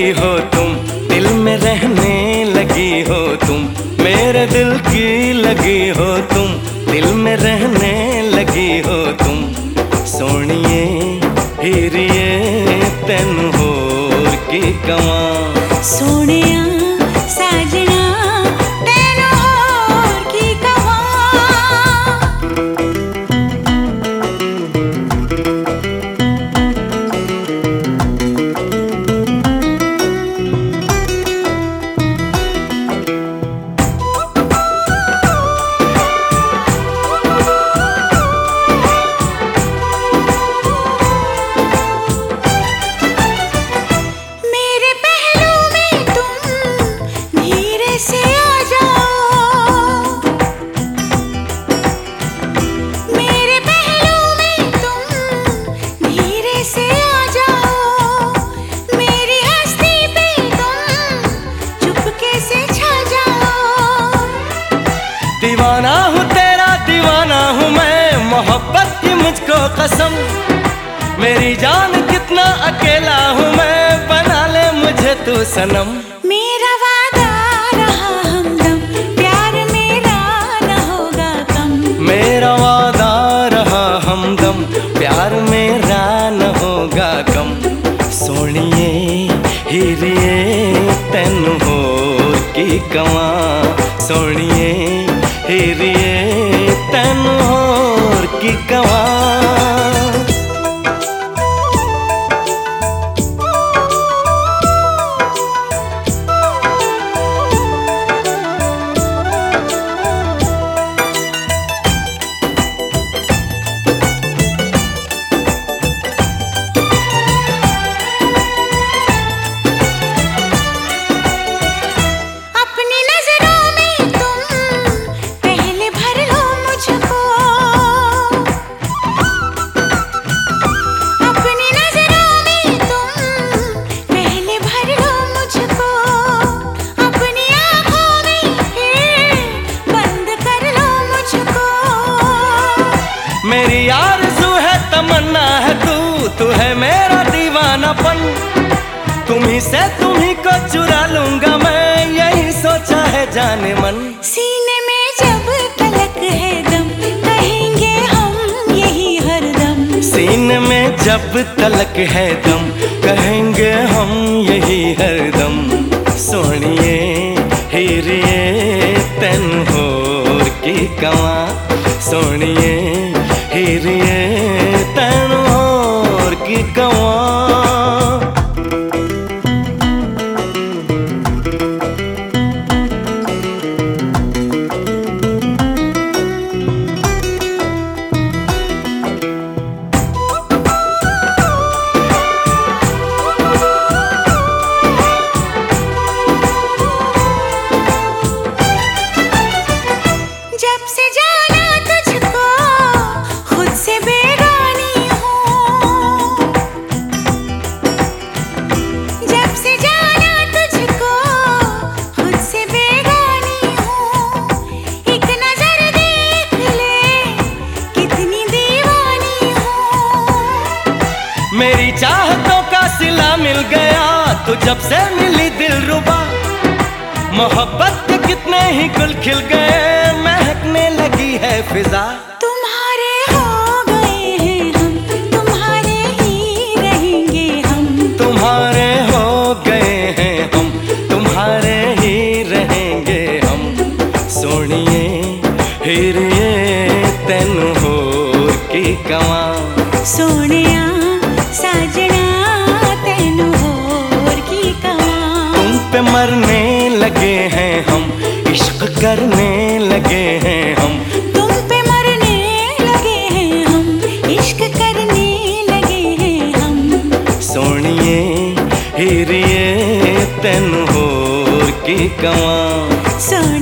लगी हो तुम, दिल में रहने लगी हो तुम, मेरे दिल की लगी हो तुम, दिल में रहने लगी हो तुम। सोनिए, हीरिए, तेन होर की कमा मोहब्बत की मुझको कसम। मेरी जान कितना अकेला हूँ मैं बना ले मुझे तू सनम। मेरा वादा रहा हमदम प्यार मेरा न होगा कम। मेरा वादा रहा हमदम प्यार मेरा न होगा कम। सोनिए हीरिए तेन हो की कमा। सोनिए हीरिए तुम्ही से तुम्ही को चुरा लूँगा मैं यही सोचा है जाने मन। सीने में जब तलक है दम कहेंगे हम यही हरदम सीने में जब तलक है दम कहेंगे हम यही हरदम सोनिए हीरिए तेन होर की कमा। सोनिए हीरिए मेरी चाहतों का सिला मिल गया तो जब से मिली दिल रुबा। मोहब्बत के कितने ही गुल खिल गए महकने लगी है फिजा। तुम्हारे हो गए हैं हम तुम्हारे ही रहेंगे हम। तुम्हारे हो गए हैं हम तुम्हारे ही रहेंगे हम। सोनिए हिरिए तेन हो की कमा सोने पे मरने लगे हैं हम इश्क करने लगे हैं हम। तुम पे मरने लगे हैं हम इश्क करने लगे हैं हम। सोनिए हीरिए तेन होर की कमा सोनिए